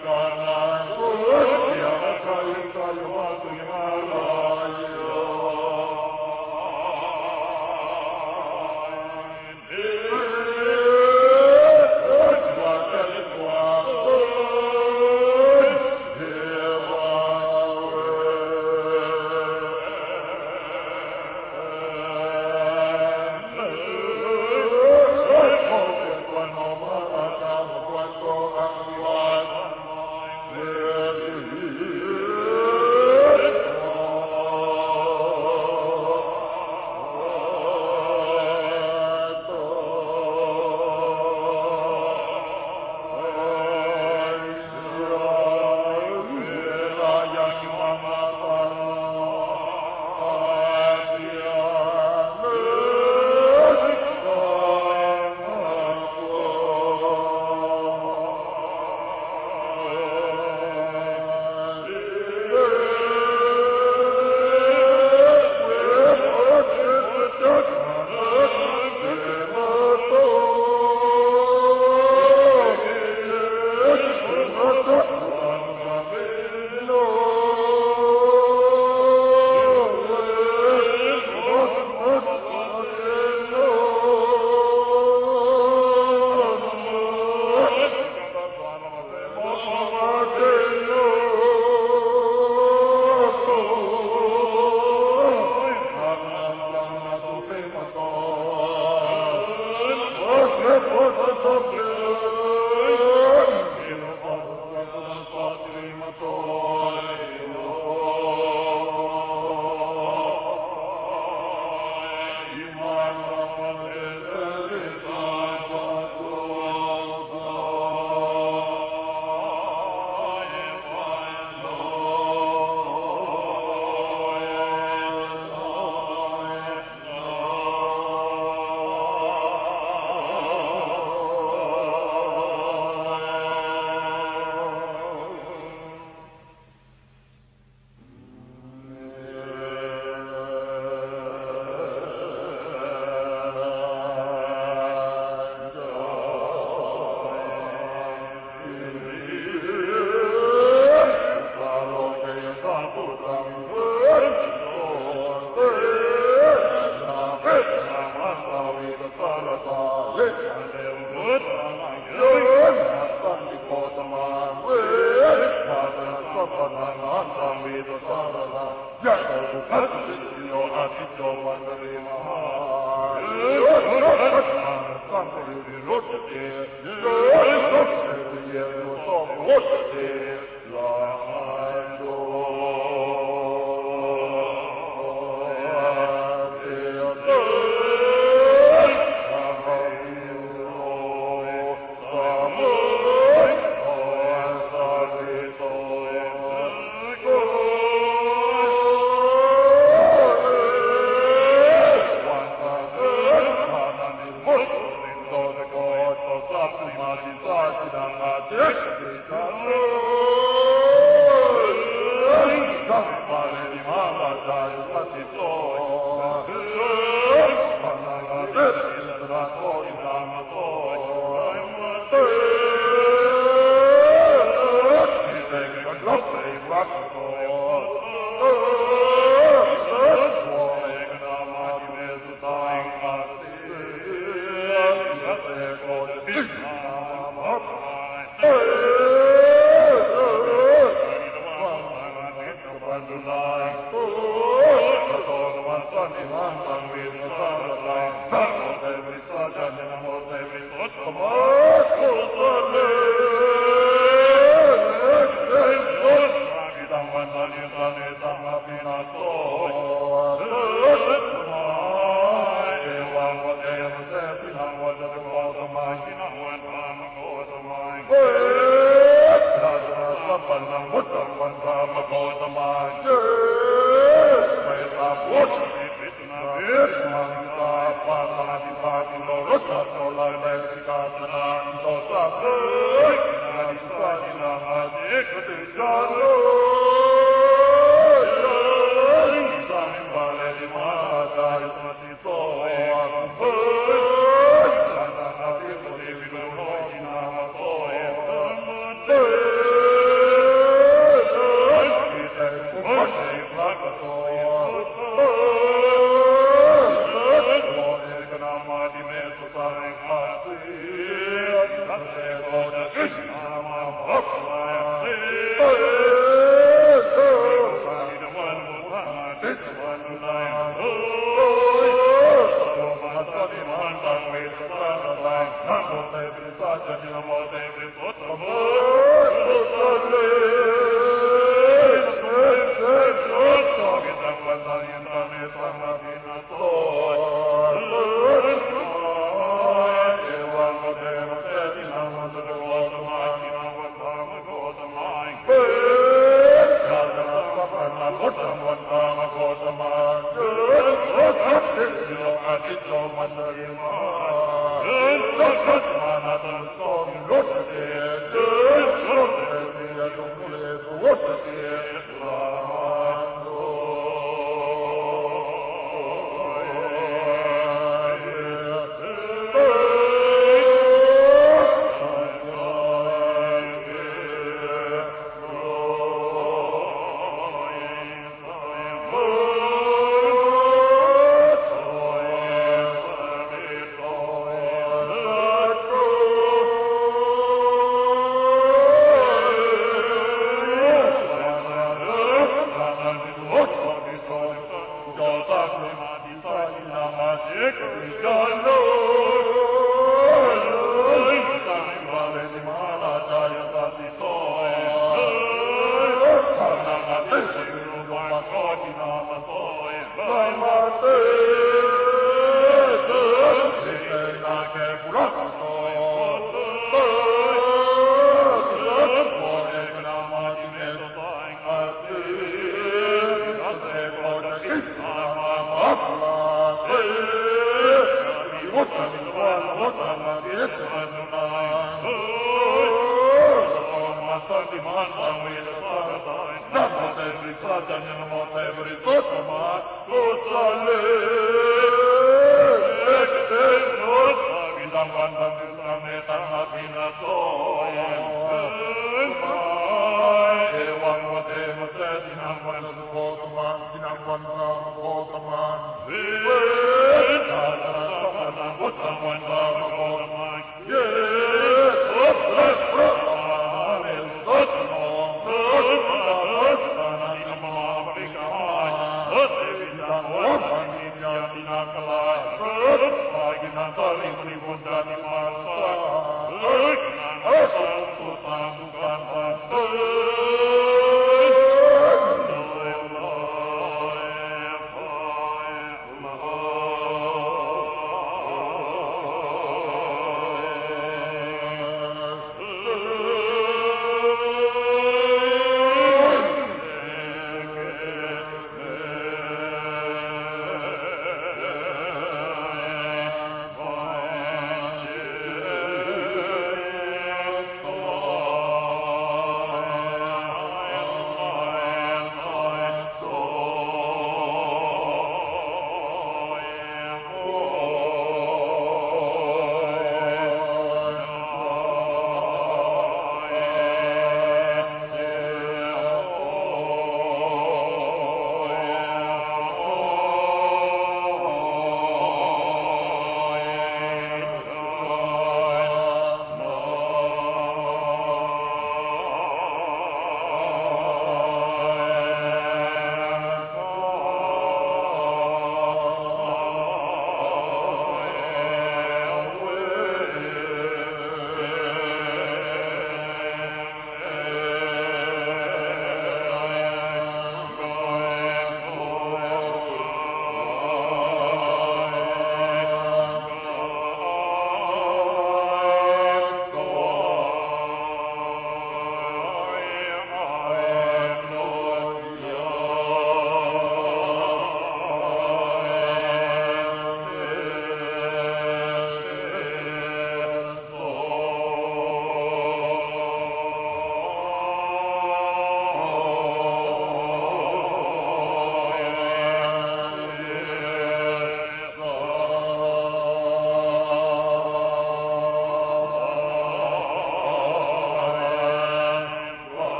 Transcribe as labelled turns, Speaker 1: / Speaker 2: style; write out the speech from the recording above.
Speaker 1: Ricorda